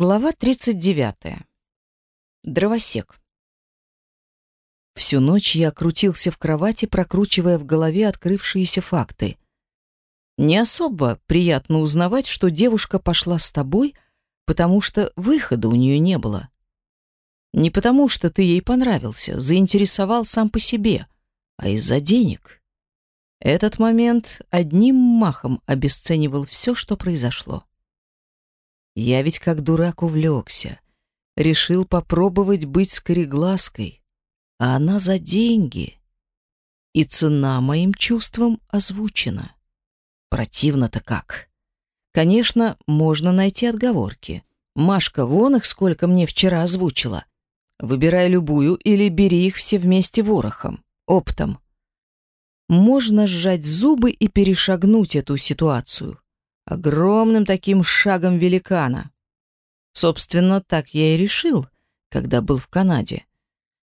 Глава 39. Дровосек. Всю ночь я крутился в кровати, прокручивая в голове открывшиеся факты. Не особо приятно узнавать, что девушка пошла с тобой, потому что выхода у нее не было. Не потому, что ты ей понравился, заинтересовал сам по себе, а из-за денег. Этот момент одним махом обесценивал все, что произошло. Я ведь как дурак увлекся. Решил попробовать быть скореглазкой. А она за деньги. И цена моим чувствам озвучена. Противно-то как. Конечно, можно найти отговорки. Машка, вон их сколько мне вчера озвучила. Выбирай любую или бери их все вместе ворохом, оптом. Можно сжать зубы и перешагнуть эту ситуацию огромным таким шагом великана. Собственно, так я и решил, когда был в Канаде.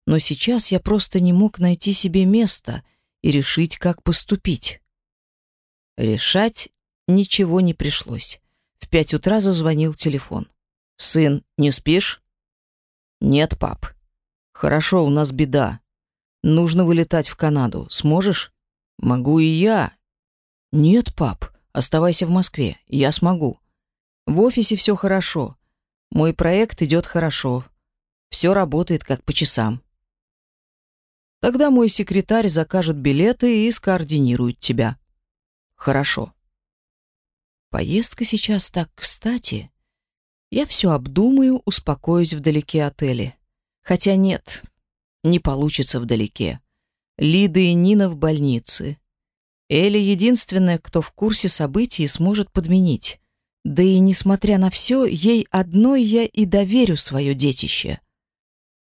Но сейчас я просто не мог найти себе места и решить, как поступить. Решать ничего не пришлось. В пять утра зазвонил телефон. «Сын, не спишь?» «Нет, пап». «Хорошо, у нас беда. Нужно вылетать в Канаду. Сможешь?» «Могу и я». «Нет, пап. Оставайся в Москве, я смогу. В офисе все хорошо. Мой проект идет хорошо. Все работает как по часам. Тогда мой секретарь закажет билеты и скоординирует тебя. Хорошо. Поездка сейчас так кстати. Я все обдумаю, успокоюсь вдалеке отеля. Хотя нет, не получится вдалеке. Лида и Нина в больнице. Элли единственная, кто в курсе событий и сможет подменить. Да и несмотря на все, ей одной я и доверю свое детище.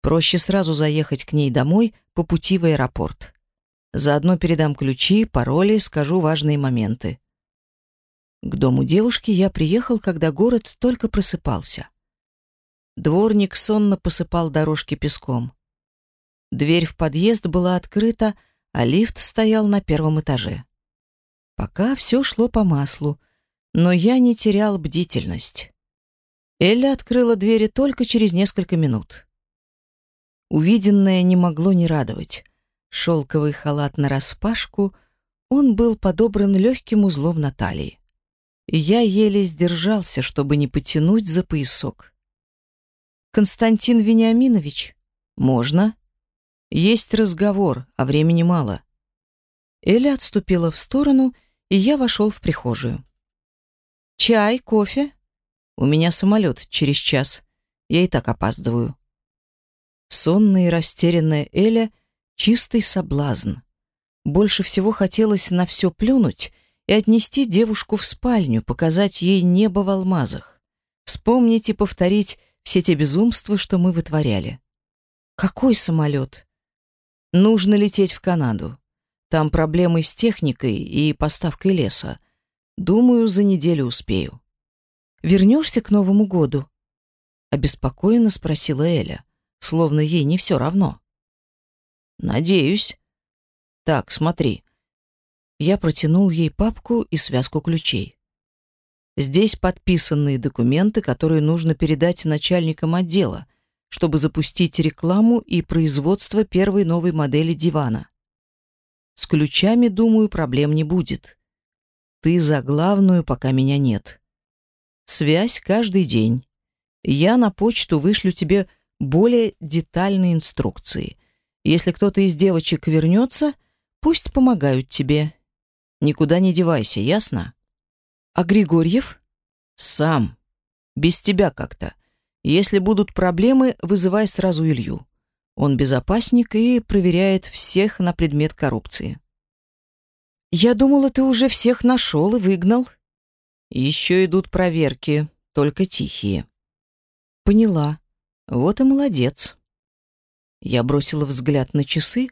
Проще сразу заехать к ней домой по пути в аэропорт. Заодно передам ключи, пароли, скажу важные моменты. К дому девушки я приехал, когда город только просыпался. Дворник сонно посыпал дорожки песком. Дверь в подъезд была открыта, а лифт стоял на первом этаже. Пока все шло по маслу, но я не терял бдительность. Элля открыла двери только через несколько минут. Увиденное не могло не радовать. Шелковый халат нараспашку, он был подобран легким узлом на талии. Я еле сдержался, чтобы не потянуть за поясок. «Константин Вениаминович, можно?» «Есть разговор, а времени мало». Эля отступила в сторону и и я вошел в прихожую. «Чай, кофе?» «У меня самолет через час. Я и так опаздываю». Сонная и растерянная Эля — чистый соблазн. Больше всего хотелось на все плюнуть и отнести девушку в спальню, показать ей небо в алмазах. Вспомнить и повторить все те безумства, что мы вытворяли. «Какой самолет?» «Нужно лететь в Канаду. Там проблемы с техникой и поставкой леса. Думаю, за неделю успею. Вернешься к Новому году? Обеспокоенно спросила Эля, словно ей не все равно. Надеюсь. Так, смотри. Я протянул ей папку и связку ключей. Здесь подписанные документы, которые нужно передать начальникам отдела, чтобы запустить рекламу и производство первой новой модели дивана. С ключами, думаю, проблем не будет. Ты за главную, пока меня нет. Связь каждый день. Я на почту вышлю тебе более детальные инструкции. Если кто-то из девочек вернется, пусть помогают тебе. Никуда не девайся, ясно? А Григорьев? Сам. Без тебя как-то. Если будут проблемы, вызывай сразу Илью. Он безопасник и проверяет всех на предмет коррупции. Я думала, ты уже всех нашел и выгнал. Еще идут проверки, только тихие. Поняла. Вот и молодец. Я бросила взгляд на часы.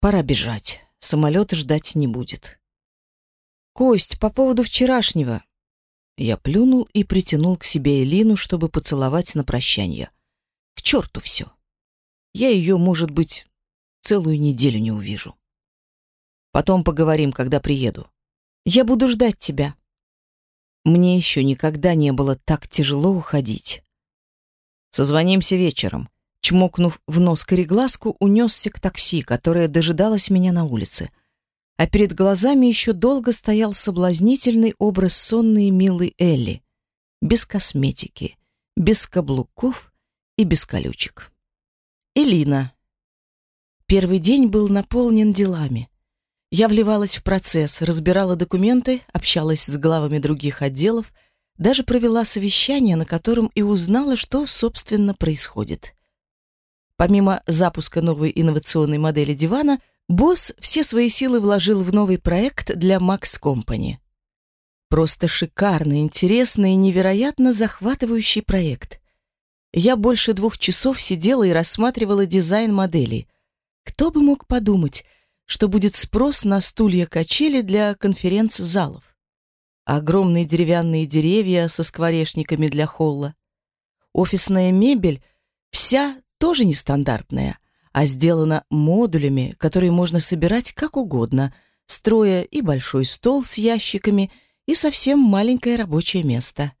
Пора бежать. Самолет ждать не будет. Кость, по поводу вчерашнего. Я плюнул и притянул к себе Элину, чтобы поцеловать на прощание. К черту все я ее, может быть, целую неделю не увижу. Потом поговорим, когда приеду. Я буду ждать тебя. Мне еще никогда не было так тяжело уходить. Созвонимся вечером. Чмокнув в нос кореглазку, унесся к такси, которое дожидалось меня на улице. А перед глазами еще долго стоял соблазнительный образ сонной милой Элли. Без косметики, без каблуков и без колючек. Элина. Первый день был наполнен делами. Я вливалась в процесс, разбирала документы, общалась с главами других отделов, даже провела совещание, на котором и узнала, что, собственно, происходит. Помимо запуска новой инновационной модели дивана, босс все свои силы вложил в новый проект для Max Company. Просто шикарный, интересный и невероятно захватывающий проект. Я больше двух часов сидела и рассматривала дизайн модели. Кто бы мог подумать, что будет спрос на стулья-качели для конференц-залов. Огромные деревянные деревья со скворечниками для холла. Офисная мебель вся тоже нестандартная, а сделана модулями, которые можно собирать как угодно, строя и большой стол с ящиками, и совсем маленькое рабочее место.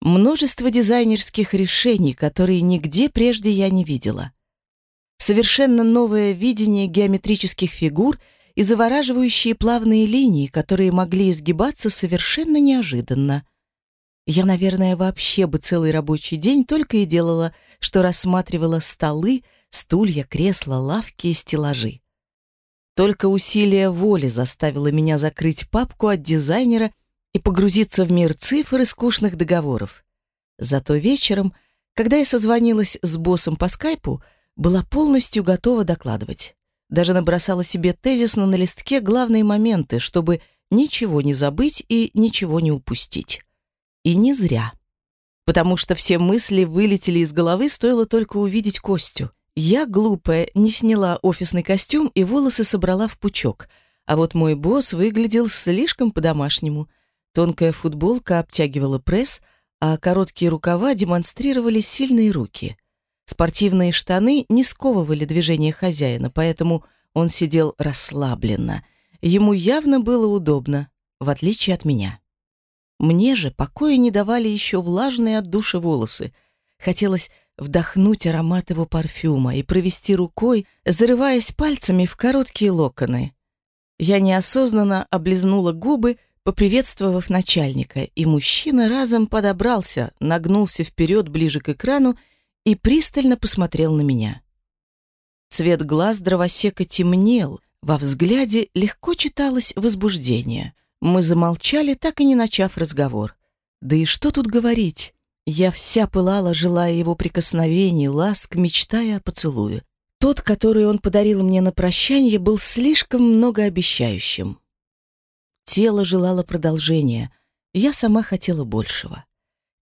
Множество дизайнерских решений, которые нигде прежде я не видела совершенно новое видение геометрических фигур и завораживающие плавные линии, которые могли изгибаться совершенно неожиданно. Я, наверное, вообще бы целый рабочий день только и делала, что рассматривала столы, стулья, кресла, лавки и стеллажи. Только усилие воли заставило меня закрыть папку от дизайнера и погрузиться в мир цифр и скучных договоров. Зато вечером, когда я созвонилась с боссом по скайпу, была полностью готова докладывать. Даже набросала себе тезисно на листке главные моменты, чтобы ничего не забыть и ничего не упустить. И не зря. Потому что все мысли вылетели из головы, стоило только увидеть Костю. Я, глупая, не сняла офисный костюм и волосы собрала в пучок, а вот мой босс выглядел слишком по-домашнему. Тонкая футболка обтягивала пресс, а короткие рукава демонстрировали сильные руки — Спортивные штаны не сковывали движение хозяина, поэтому он сидел расслабленно. Ему явно было удобно, в отличие от меня. Мне же покоя не давали еще влажные от души волосы. Хотелось вдохнуть аромат его парфюма и провести рукой, зарываясь пальцами в короткие локоны. Я неосознанно облизнула губы, поприветствовав начальника, и мужчина разом подобрался, нагнулся вперед ближе к экрану и пристально посмотрел на меня. Цвет глаз дровосека темнел, во взгляде легко читалось возбуждение. Мы замолчали, так и не начав разговор. Да и что тут говорить? Я вся пылала, желая его прикосновений, ласк, мечтая о поцелуе. Тот, который он подарил мне на прощание, был слишком многообещающим. Тело желало продолжения, я сама хотела большего.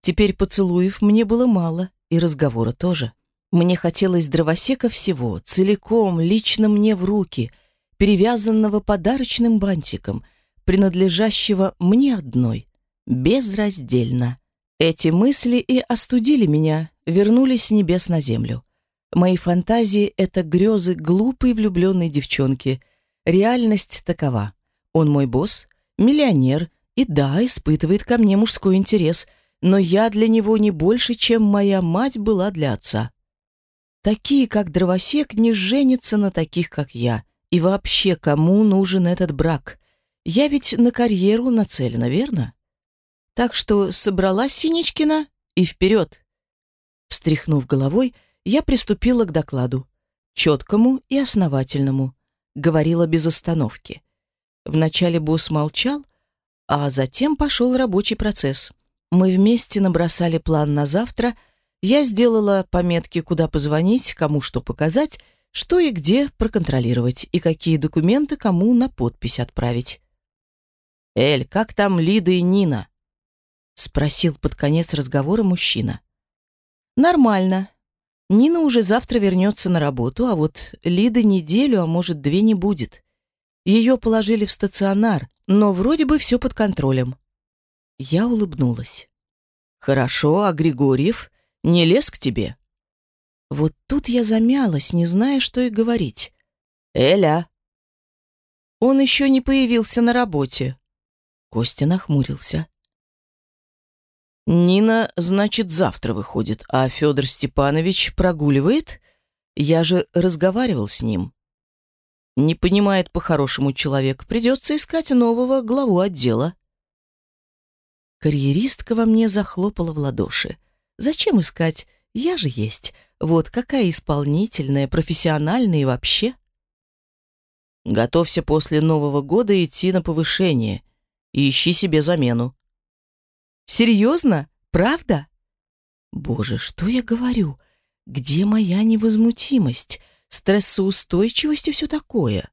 Теперь поцелуев мне было мало, и разговора тоже. Мне хотелось дровосека всего, целиком, лично мне в руки, перевязанного подарочным бантиком, принадлежащего мне одной, безраздельно. Эти мысли и остудили меня, вернулись с небес на землю. Мои фантазии — это грезы глупой влюбленной девчонки. Реальность такова. Он мой босс, миллионер, и да, испытывает ко мне мужской интерес — но я для него не больше, чем моя мать была для отца. Такие, как дровосек, не женятся на таких, как я. И вообще, кому нужен этот брак? Я ведь на карьеру нацелена, верно? Так что собралась Синичкина и вперед. Встряхнув головой, я приступила к докладу. Четкому и основательному. Говорила без остановки. Вначале босс молчал, а затем пошел рабочий процесс. Мы вместе набросали план на завтра. Я сделала пометки, куда позвонить, кому что показать, что и где проконтролировать, и какие документы кому на подпись отправить. «Эль, как там Лида и Нина?» — спросил под конец разговора мужчина. «Нормально. Нина уже завтра вернется на работу, а вот Лиды неделю, а может, две не будет. Ее положили в стационар, но вроде бы все под контролем. Я улыбнулась. «Хорошо, а Григорьев не лез к тебе?» Вот тут я замялась, не зная, что и говорить. «Эля!» «Он еще не появился на работе». Костя нахмурился. Нина, значит, завтра выходит, а Федор Степанович прогуливает? Я же разговаривал с ним. Не понимает по-хорошему человек. Придется искать нового главу отдела. Карьеристка во мне захлопала в ладоши. Зачем искать? Я же есть. Вот какая исполнительная, профессиональная и вообще. Готовься после Нового года идти на повышение и ищи себе замену. Серьезно? Правда? Боже, что я говорю? Где моя невозмутимость, стрессоустойчивость и все такое?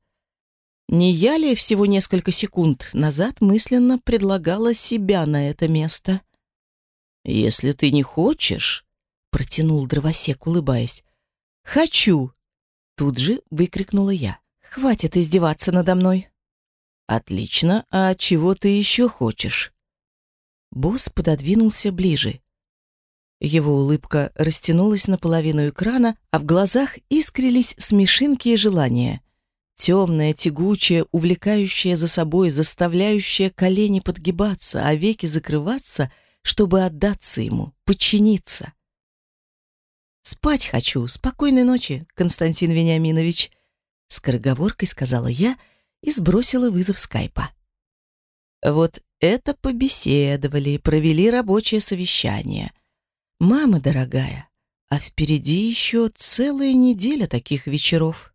Не я ли всего несколько секунд назад мысленно предлагала себя на это место? «Если ты не хочешь», — протянул дровосек, улыбаясь. «Хочу!» — тут же выкрикнула я. «Хватит издеваться надо мной!» «Отлично, а чего ты еще хочешь?» Босс пододвинулся ближе. Его улыбка растянулась наполовину экрана, а в глазах искрились смешинки и желания. Темная, тягучая, увлекающая за собой, заставляющая колени подгибаться, а веки закрываться, чтобы отдаться ему, подчиниться. «Спать хочу. Спокойной ночи, Константин Вениаминович», — скороговоркой сказала я и сбросила вызов скайпа. Вот это побеседовали, провели рабочее совещание. Мама дорогая, а впереди еще целая неделя таких вечеров.